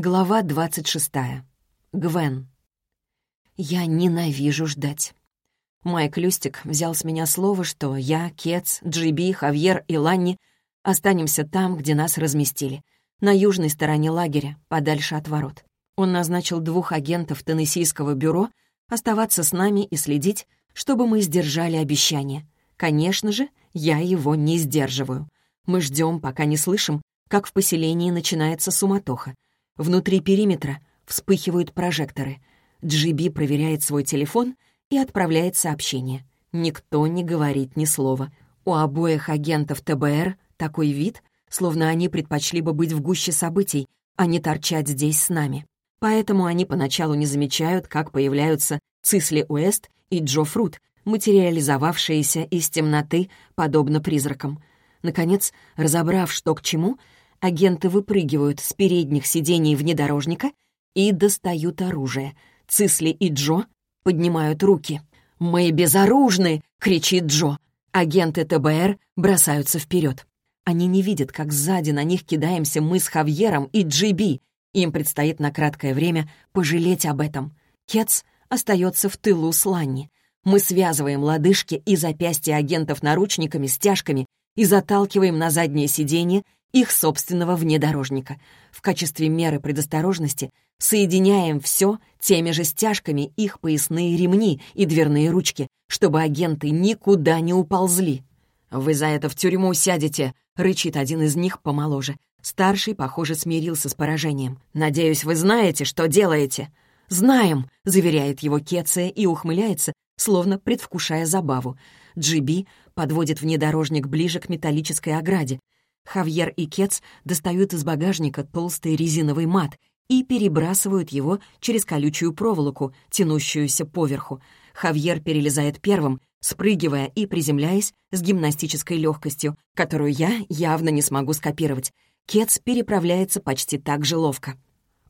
Глава 26. Гвен. Я ненавижу ждать. Майк Люстик взял с меня слово, что я, Кец, Джиби, Хавьер и Ланни останемся там, где нас разместили, на южной стороне лагеря, подальше от ворот. Он назначил двух агентов Теннессийского бюро оставаться с нами и следить, чтобы мы сдержали обещание. Конечно же, я его не сдерживаю. Мы ждем, пока не слышим, как в поселении начинается суматоха — Внутри периметра вспыхивают прожекторы. Джиби проверяет свой телефон и отправляет сообщение. Никто не говорит ни слова. У обоих агентов ТБР такой вид, словно они предпочли бы быть в гуще событий, а не торчать здесь с нами. Поэтому они поначалу не замечают, как появляются Цисли Уэст и Джо Фрут, материализовавшиеся из темноты, подобно призракам. Наконец, разобрав, что к чему, Агенты выпрыгивают с передних сидений внедорожника и достают оружие. Цисли и Джо поднимают руки. «Мы безоружны!» — кричит Джо. Агенты ТБР бросаются вперед. Они не видят, как сзади на них кидаемся мы с Хавьером и Джиби. Им предстоит на краткое время пожалеть об этом. Кетс остается в тылу с Ланни. Мы связываем лодыжки и запястья агентов наручниками, стяжками и заталкиваем на заднее сиденье их собственного внедорожника. В качестве меры предосторожности соединяем все теми же стяжками их поясные ремни и дверные ручки, чтобы агенты никуда не уползли. «Вы за это в тюрьму сядете», — рычит один из них помоложе. Старший, похоже, смирился с поражением. «Надеюсь, вы знаете, что делаете?» «Знаем», — заверяет его Кеция и ухмыляется, словно предвкушая забаву. Джиби подводит внедорожник ближе к металлической ограде. Хавьер и Кец достают из багажника толстый резиновый мат и перебрасывают его через колючую проволоку, тянущуюся поверху. Хавьер перелезает первым, спрыгивая и приземляясь с гимнастической легкостью, которую я явно не смогу скопировать. Кец переправляется почти так же ловко.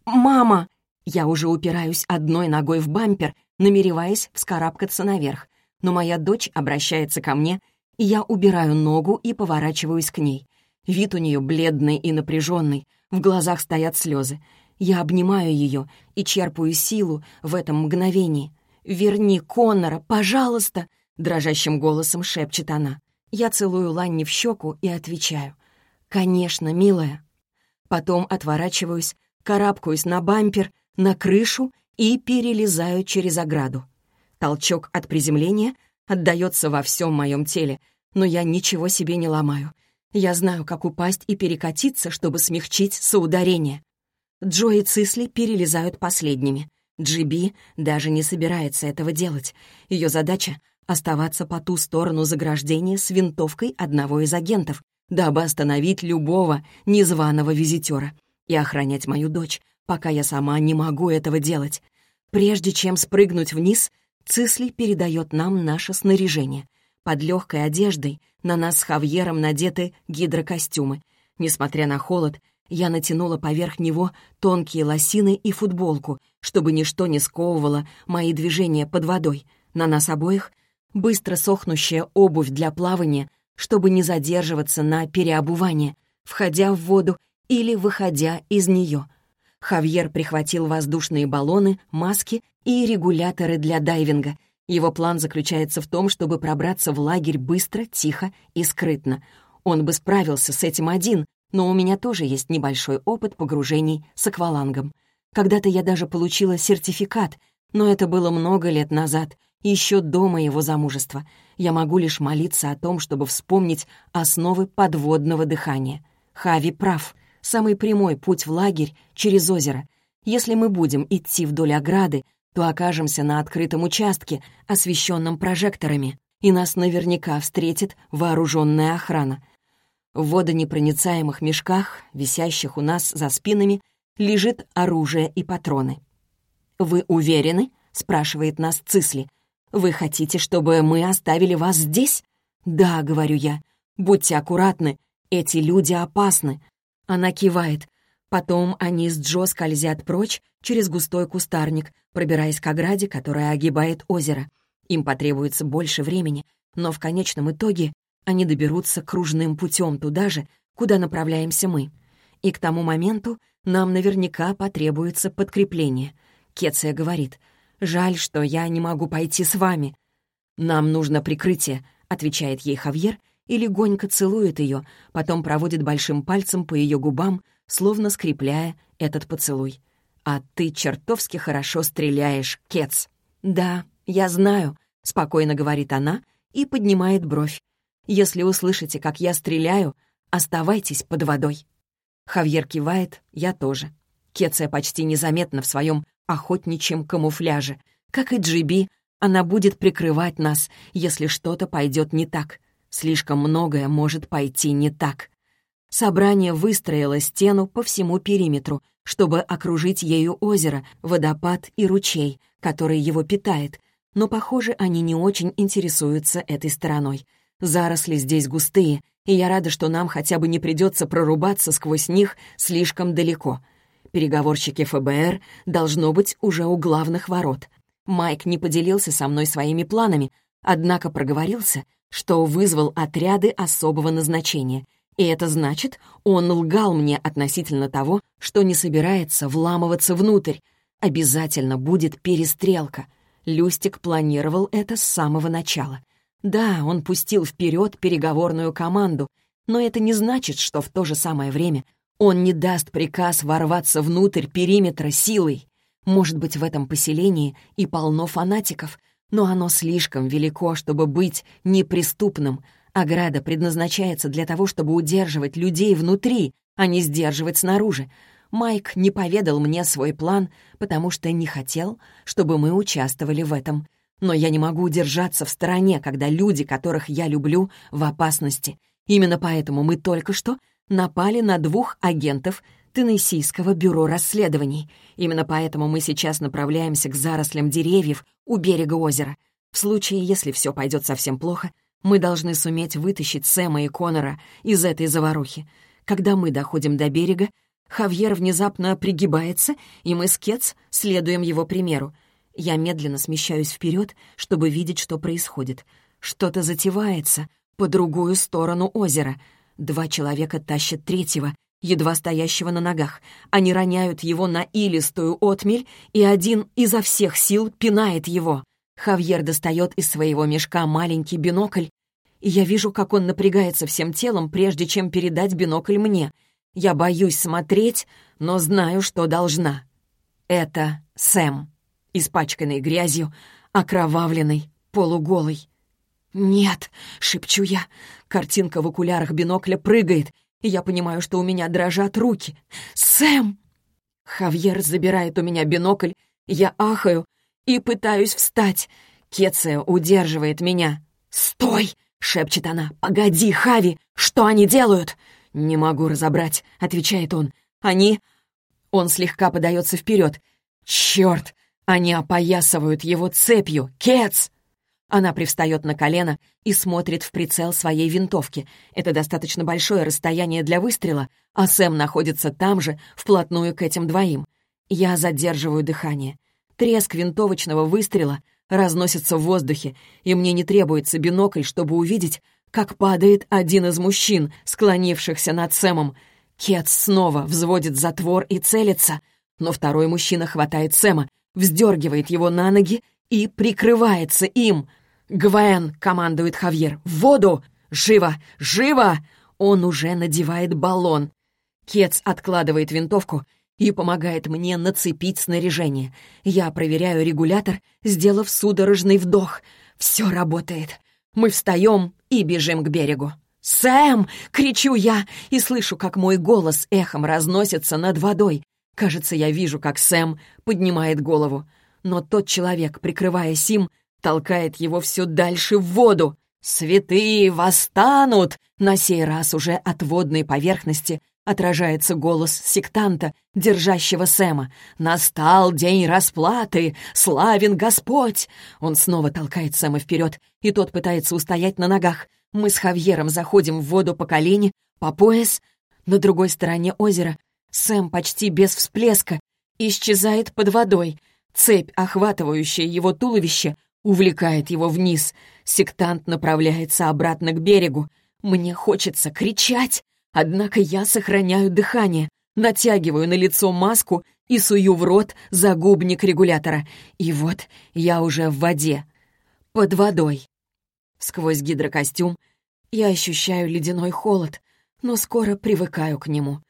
«Мама!» Я уже упираюсь одной ногой в бампер, намереваясь вскарабкаться наверх. Но моя дочь обращается ко мне, и я убираю ногу и поворачиваюсь к ней. Вид у нее бледный и напряженный, в глазах стоят слезы. Я обнимаю ее и черпаю силу в этом мгновении. «Верни Коннора, пожалуйста!» — дрожащим голосом шепчет она. Я целую Ланни в щеку и отвечаю. «Конечно, милая». Потом отворачиваюсь, карабкаюсь на бампер, на крышу и перелезаю через ограду. Толчок от приземления отдается во всем моем теле, но я ничего себе не ломаю. Я знаю, как упасть и перекатиться, чтобы смягчить соударение. Джо и Цисли перелезают последними. Джиби даже не собирается этого делать. Ее задача — оставаться по ту сторону заграждения с винтовкой одного из агентов, дабы остановить любого незваного визитера и охранять мою дочь, пока я сама не могу этого делать. Прежде чем спрыгнуть вниз, Цисли передает нам наше снаряжение — под легкой одеждой на нас с Хавьером надеты гидрокостюмы. Несмотря на холод, я натянула поверх него тонкие лосины и футболку, чтобы ничто не сковывало мои движения под водой. На нас обоих быстро сохнущая обувь для плавания, чтобы не задерживаться на переобувание, входя в воду или выходя из нее. Хавьер прихватил воздушные баллоны, маски и регуляторы для дайвинга — его план заключается в том, чтобы пробраться в лагерь быстро, тихо и скрытно. Он бы справился с этим один, но у меня тоже есть небольшой опыт погружений с аквалангом. Когда-то я даже получила сертификат, но это было много лет назад, еще до моего замужества. Я могу лишь молиться о том, чтобы вспомнить основы подводного дыхания. Хави прав. Самый прямой путь в лагерь — через озеро. Если мы будем идти вдоль ограды, то окажемся на открытом участке, освещенном прожекторами, и нас наверняка встретит вооруженная охрана. В водонепроницаемых мешках, висящих у нас за спинами, лежит оружие и патроны. «Вы уверены?» — спрашивает нас Цисли. «Вы хотите, чтобы мы оставили вас здесь?» «Да», — говорю я. «Будьте аккуратны, эти люди опасны». Она кивает. Потом они с Джо скользят прочь через густой кустарник, пробираясь к ограде, которая огибает озеро. Им потребуется больше времени, но в конечном итоге они доберутся кружным путем туда же, куда направляемся мы. И к тому моменту нам наверняка потребуется подкрепление. Кетция говорит, «Жаль, что я не могу пойти с вами». «Нам нужно прикрытие», — отвечает ей Хавьер и легонько целует ее, потом проводит большим пальцем по ее губам, словно скрепляя этот поцелуй. «А ты чертовски хорошо стреляешь, Кец». «Да, я знаю», — спокойно говорит она и поднимает бровь. «Если услышите, как я стреляю, оставайтесь под водой». Хавьер кивает, я тоже. Кеция почти незаметна в своем охотничьем камуфляже. Как и Джиби, она будет прикрывать нас, если что-то пойдет не так. Слишком многое может пойти не так. Собрание выстроило стену по всему периметру, чтобы окружить ею озеро, водопад и ручей, который его питает, но, похоже, они не очень интересуются этой стороной. Заросли здесь густые, и я рада, что нам хотя бы не придется прорубаться сквозь них слишком далеко. Переговорщики ФБР должно быть уже у главных ворот. Майк не поделился со мной своими планами, однако проговорился, что вызвал отряды особого назначения — и это значит, он лгал мне относительно того, что не собирается вламываться внутрь. Обязательно будет перестрелка. Люстик планировал это с самого начала. Да, он пустил вперед переговорную команду, но это не значит, что в то же самое время он не даст приказ ворваться внутрь периметра силой. Может быть, в этом поселении и полно фанатиков, но оно слишком велико, чтобы быть неприступным, Ограда предназначается для того, чтобы удерживать людей внутри, а не сдерживать снаружи. Майк не поведал мне свой план, потому что не хотел, чтобы мы участвовали в этом. Но я не могу удержаться в стороне, когда люди, которых я люблю, в опасности. Именно поэтому мы только что напали на двух агентов Теннессийского бюро расследований. Именно поэтому мы сейчас направляемся к зарослям деревьев у берега озера. В случае, если все пойдет совсем плохо — мы должны суметь вытащить Сэма и Конора из этой заварухи. Когда мы доходим до берега, Хавьер внезапно пригибается, и мы с Кетс следуем его примеру. Я медленно смещаюсь вперед, чтобы видеть, что происходит. Что-то затевается по другую сторону озера. Два человека тащат третьего, едва стоящего на ногах. Они роняют его на илистую отмель, и один изо всех сил пинает его. Хавьер достает из своего мешка маленький бинокль, и я вижу, как он напрягается всем телом, прежде чем передать бинокль мне. Я боюсь смотреть, но знаю, что должна. Это Сэм, испачканный грязью, окровавленный, полуголый. «Нет!» — шепчу я. Картинка в окулярах бинокля прыгает, и я понимаю, что у меня дрожат руки. «Сэм!» Хавьер забирает у меня бинокль, я ахаю, и пытаюсь встать. Кеция удерживает меня. «Стой!» — шепчет она. «Погоди, Хави! Что они делают?» «Не могу разобрать», — отвечает он. «Они...» Он слегка подается вперед. «Черт! Они опоясывают его цепью! Кец!» Она привстает на колено и смотрит в прицел своей винтовки. Это достаточно большое расстояние для выстрела, а Сэм находится там же, вплотную к этим двоим. Я задерживаю дыхание. Треск винтовочного выстрела разносится в воздухе, и мне не требуется бинокль, чтобы увидеть, как падает один из мужчин, склонившихся над Сэмом. Кет снова взводит затвор и целится, но второй мужчина хватает Сэма, вздергивает его на ноги и прикрывается им. «Гвен!» — командует Хавьер. «В воду! Живо! Живо!» Он уже надевает баллон. Кетс откладывает винтовку и помогает мне нацепить снаряжение. Я проверяю регулятор, сделав судорожный вдох. Все работает. Мы встаем и бежим к берегу. «Сэм!» — кричу я и слышу, как мой голос эхом разносится над водой. Кажется, я вижу, как Сэм поднимает голову. Но тот человек, прикрываясь им, толкает его все дальше в воду. «Святые восстанут!» На сей раз уже от водной поверхности отражается голос сектанта, держащего Сэма. «Настал день расплаты! Славен Господь!» Он снова толкает Сэма вперед, и тот пытается устоять на ногах. Мы с Хавьером заходим в воду по колени, по пояс. На другой стороне озера Сэм почти без всплеска исчезает под водой. Цепь, охватывающая его туловище, увлекает его вниз. Сектант направляется обратно к берегу. Мне хочется кричать, Однако я сохраняю дыхание. натягиваю на лицо маску и сую в рот загубник регулятора. И вот я уже в воде. Под водой. Сквозь гидрокостюм я ощущаю ледяной холод, но скоро привыкаю к нему.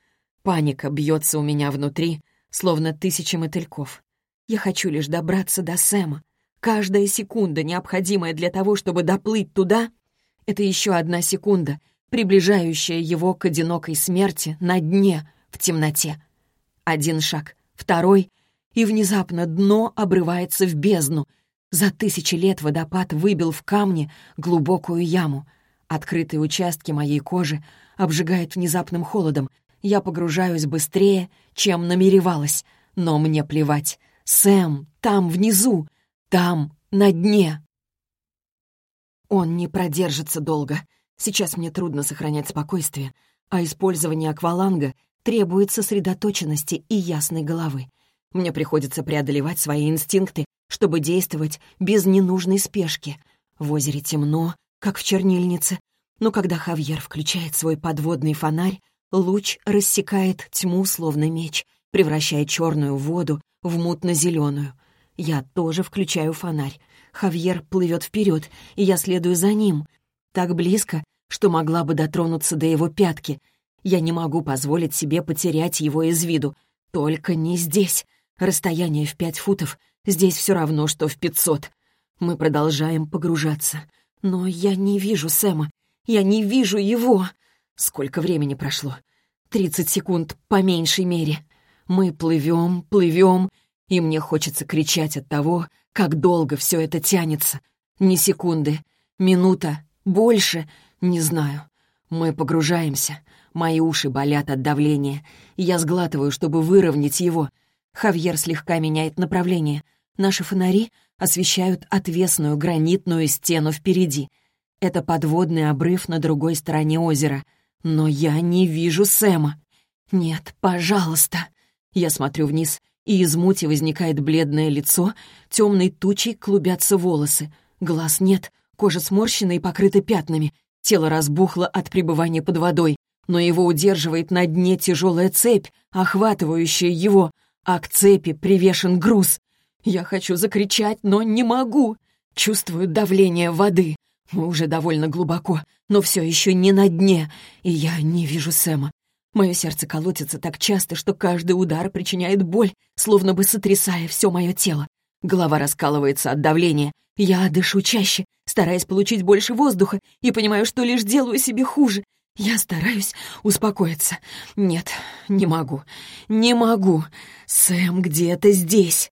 Паника бьется у меня внутри, словно тысячи мотыльков. Я хочу лишь добраться до Сэма. Каждая секунда, необходимая для того, чтобы доплыть туда, это еще одна секунда, приближающая его к одинокой смерти на дне, в темноте. Один шаг, второй, и внезапно дно обрывается в бездну. За тысячи лет водопад выбил в камне глубокую яму. Открытые участки моей кожи обжигают внезапным холодом. Я погружаюсь быстрее, чем намеревалась, но мне плевать. Сэм там внизу, там, на дне. Он не продержится долго. Сейчас мне трудно сохранять спокойствие, а использование акваланга требует сосредоточенности и ясной головы. Мне приходится преодолевать свои инстинкты, чтобы действовать без ненужной спешки. В озере темно, как в чернильнице, но когда Хавьер включает свой подводный фонарь, луч рассекает тьму, словно меч, превращая черную воду в мутно-зеленую. Я тоже включаю фонарь. Хавьер плывет вперед, и я следую за ним. Так близко, что могла бы дотронуться до его пятки — я не могу позволить себе потерять его из виду. Только не здесь. Расстояние в пять футов здесь все равно, что в пятьсот. Мы продолжаем погружаться. Но я не вижу Сэма. Я не вижу его. Сколько времени прошло? Тридцать секунд, по меньшей мере. Мы плывем, плывем, и мне хочется кричать от того, как долго все это тянется. Ни секунды, минута, больше, не знаю. Мы погружаемся. Мои уши болят от давления. Я сглатываю, чтобы выровнять его. Хавьер слегка меняет направление. Наши фонари освещают отвесную гранитную стену впереди. Это подводный обрыв на другой стороне озера. Но я не вижу Сэма. Нет, пожалуйста. Я смотрю вниз, и из мути возникает бледное лицо, темной тучей клубятся волосы. Глаз нет, кожа сморщена и покрыта пятнами. Тело разбухло от пребывания под водой но его удерживает на дне тяжелая цепь, охватывающая его, а к цепи привешен груз. Я хочу закричать, но не могу. Чувствую давление воды. Мы уже довольно глубоко, но все еще не на дне, и я не вижу Сэма. Мое сердце колотится так часто, что каждый удар причиняет боль, словно бы сотрясая все мое тело. Голова раскалывается от давления. Я дышу чаще, стараясь получить больше воздуха, и понимаю, что лишь делаю себе хуже. Я стараюсь успокоиться. Нет, не могу. Не могу. Сэм где-то здесь.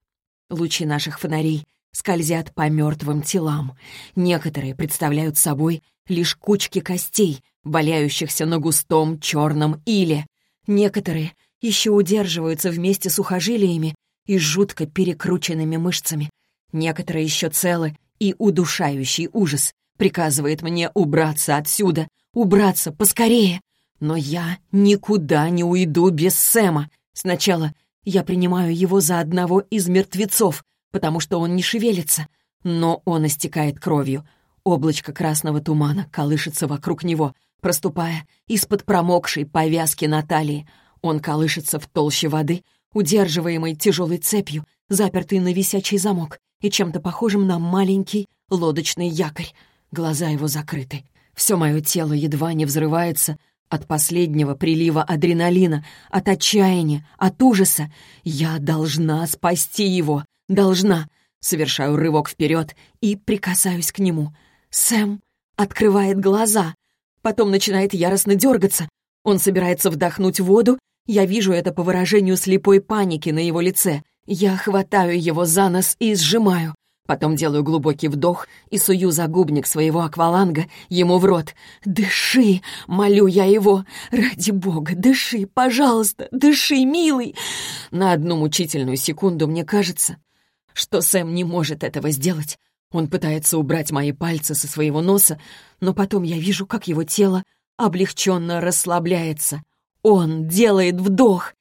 Лучи наших фонарей скользят по мертвым телам. Некоторые представляют собой лишь кучки костей, валяющихся на густом черном иле. Некоторые еще удерживаются вместе с ухожилиями и жутко перекрученными мышцами. Некоторые еще целы, и удушающий ужас приказывает мне убраться отсюда, убраться поскорее. Но я никуда не уйду без Сэма. Сначала я принимаю его за одного из мертвецов, потому что он не шевелится, но он истекает кровью. Облачко красного тумана колышется вокруг него, проступая из-под промокшей повязки на талии. Он колышется в толще воды, удерживаемой тяжелой цепью, запертой на висячий замок и чем-то похожим на маленький лодочный якорь. Глаза его закрыты. Все мое тело едва не взрывается от последнего прилива адреналина, от отчаяния, от ужаса. Я должна спасти его, должна. Совершаю рывок вперед и прикасаюсь к нему. Сэм открывает глаза, потом начинает яростно дергаться. Он собирается вдохнуть воду, я вижу это по выражению слепой паники на его лице. Я хватаю его за нос и сжимаю. Потом делаю глубокий вдох и сую загубник своего акваланга ему в рот. «Дыши!» — молю я его. «Ради бога, дыши, пожалуйста, дыши, милый!» На одну мучительную секунду мне кажется, что Сэм не может этого сделать. Он пытается убрать мои пальцы со своего носа, но потом я вижу, как его тело облегченно расслабляется. Он делает вдох.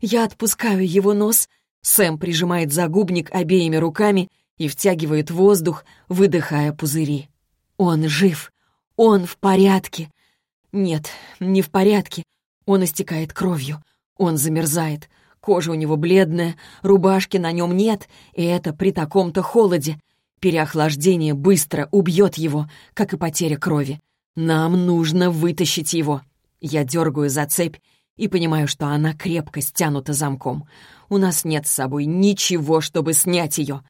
Я отпускаю его нос. Сэм прижимает загубник обеими руками — и втягивает воздух, выдыхая пузыри. Он жив, он в порядке. Нет, не в порядке. Он истекает кровью. Он замерзает. Кожа у него бледная, рубашки на нем нет, и это при таком-то холоде. Переохлаждение быстро убьет его, как и потеря крови. Нам нужно вытащить его. Я дергаю за цепь и понимаю, что она крепко стянута замком. У нас нет с собой ничего, чтобы снять ее.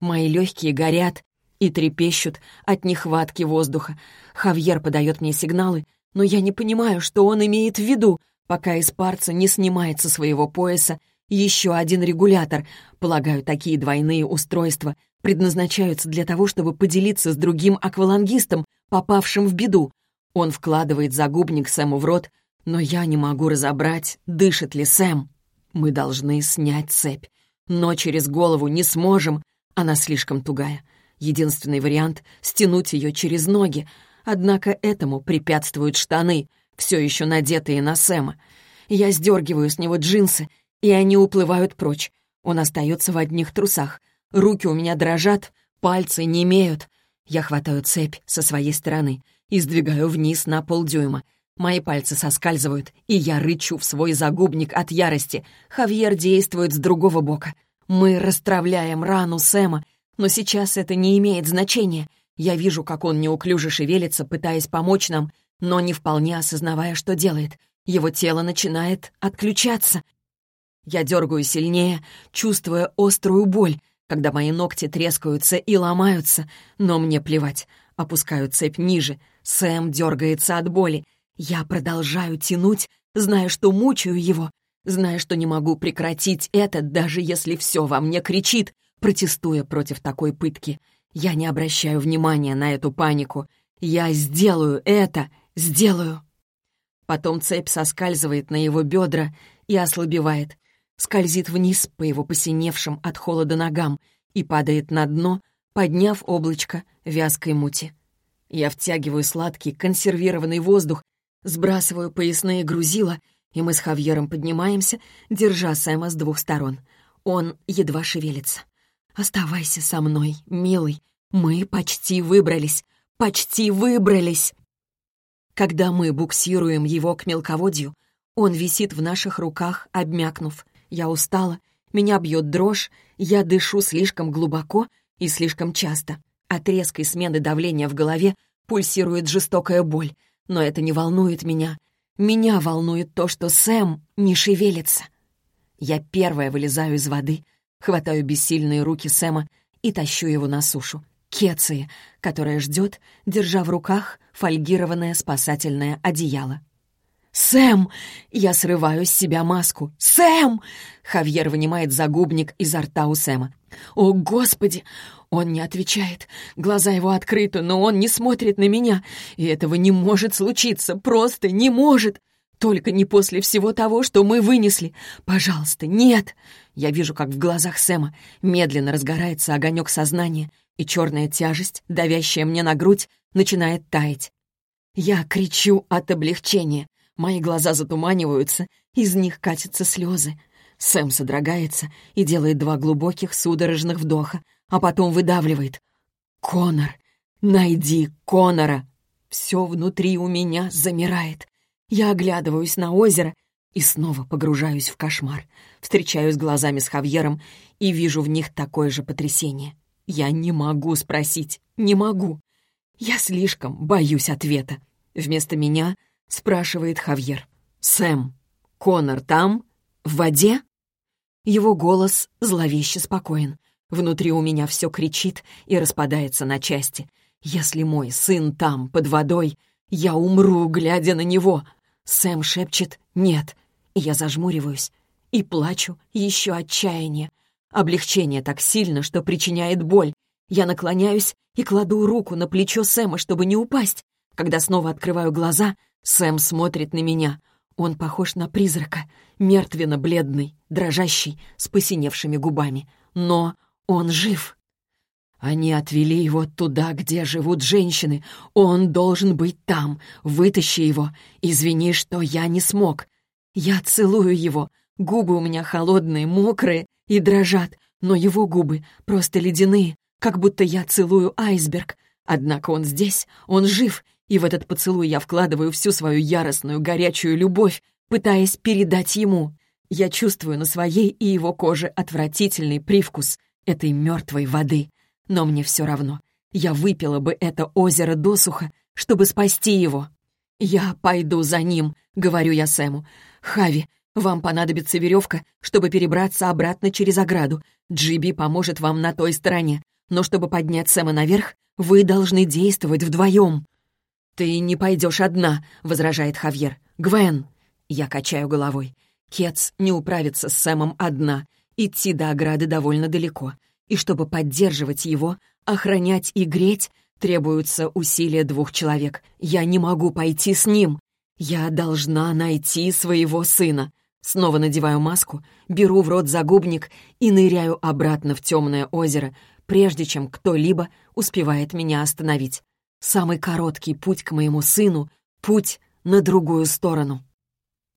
Мои легкие горят и трепещут от нехватки воздуха. Хавьер подает мне сигналы, но я не понимаю, что он имеет в виду, пока из парца не снимает со своего пояса еще один регулятор. Полагаю, такие двойные устройства предназначаются для того, чтобы поделиться с другим аквалангистом, попавшим в беду. Он вкладывает загубник Сэму в рот, но я не могу разобрать, дышит ли Сэм. Мы должны снять цепь, но через голову не сможем, она слишком тугая. Единственный вариант — стянуть ее через ноги, однако этому препятствуют штаны, все еще надетые на Сэма. Я сдергиваю с него джинсы, и они уплывают прочь. Он остается в одних трусах. Руки у меня дрожат, пальцы не имеют. Я хватаю цепь со своей стороны и сдвигаю вниз на полдюйма. Мои пальцы соскальзывают, и я рычу в свой загубник от ярости. Хавьер действует с другого бока. Мы расстравляем рану Сэма, но сейчас это не имеет значения. Я вижу, как он неуклюже шевелится, пытаясь помочь нам, но не вполне осознавая, что делает. Его тело начинает отключаться. Я дергаю сильнее, чувствуя острую боль, когда мои ногти трескаются и ломаются, но мне плевать. Опускаю цепь ниже. Сэм дергается от боли. Я продолжаю тянуть, зная, что мучаю его, зная, что не могу прекратить это, даже если все во мне кричит, протестуя против такой пытки. Я не обращаю внимания на эту панику. Я сделаю это, сделаю. Потом цепь соскальзывает на его бедра и ослабевает, скользит вниз по его посиневшим от холода ногам и падает на дно, подняв облачко вязкой мути. Я втягиваю сладкий консервированный воздух Сбрасываю поясные грузила, и мы с Хавьером поднимаемся, держа Сэма с двух сторон. Он едва шевелится. «Оставайся со мной, милый. Мы почти выбрались. Почти выбрались!» Когда мы буксируем его к мелководью, он висит в наших руках, обмякнув. Я устала, меня бьет дрожь, я дышу слишком глубоко и слишком часто. От резкой смены давления в голове пульсирует жестокая боль, но это не волнует меня. Меня волнует то, что Сэм не шевелится. Я первая вылезаю из воды, хватаю бессильные руки Сэма и тащу его на сушу. Кеции, которая ждет, держа в руках фольгированное спасательное одеяло. «Сэм!» Я срываю с себя маску. «Сэм!» Хавьер вынимает загубник изо рта у Сэма. «О, Господи! Он не отвечает. Глаза его открыты, но он не смотрит на меня. И этого не может случиться, просто не может. Только не после всего того, что мы вынесли. Пожалуйста, нет. Я вижу, как в глазах Сэма медленно разгорается огонек сознания, и черная тяжесть, давящая мне на грудь, начинает таять. Я кричу от облегчения. Мои глаза затуманиваются, из них катятся слезы. Сэм содрогается и делает два глубоких судорожных вдоха, а потом выдавливает. «Конор! Найди Конора!» Все внутри у меня замирает. Я оглядываюсь на озеро и снова погружаюсь в кошмар. Встречаюсь глазами с Хавьером и вижу в них такое же потрясение. Я не могу спросить, не могу. Я слишком боюсь ответа. Вместо меня спрашивает Хавьер. «Сэм, Конор там? В воде?» Его голос зловеще спокоен. Внутри у меня все кричит и распадается на части. Если мой сын там, под водой, я умру, глядя на него. Сэм шепчет «нет». И я зажмуриваюсь и плачу еще отчаяние. Облегчение так сильно, что причиняет боль. Я наклоняюсь и кладу руку на плечо Сэма, чтобы не упасть. Когда снова открываю глаза, Сэм смотрит на меня. Он похож на призрака, мертвенно-бледный, дрожащий, с посиневшими губами. Но он жив. Они отвели его туда, где живут женщины. Он должен быть там. Вытащи его. Извини, что я не смог. Я целую его. Губы у меня холодные, мокрые и дрожат, но его губы просто ледяные, как будто я целую айсберг. Однако он здесь, он жив, и в этот поцелуй я вкладываю всю свою яростную, горячую любовь, пытаясь передать ему. Я чувствую на своей и его коже отвратительный привкус этой мертвой воды. Но мне все равно. Я выпила бы это озеро досуха, чтобы спасти его. «Я пойду за ним», — говорю я Сэму. «Хави, вам понадобится веревка, чтобы перебраться обратно через ограду. Джиби поможет вам на той стороне. Но чтобы поднять Сэма наверх, вы должны действовать вдвоем». «Ты не пойдешь одна», — возражает Хавьер. «Гвен!» Я качаю головой. Кетс не управится с Сэмом одна. Идти до ограды довольно далеко. И чтобы поддерживать его, охранять и греть, требуются усилия двух человек. Я не могу пойти с ним. Я должна найти своего сына. Снова надеваю маску, беру в рот загубник и ныряю обратно в темное озеро, прежде чем кто-либо успевает меня остановить. Самый короткий путь к моему сыну — путь на другую сторону.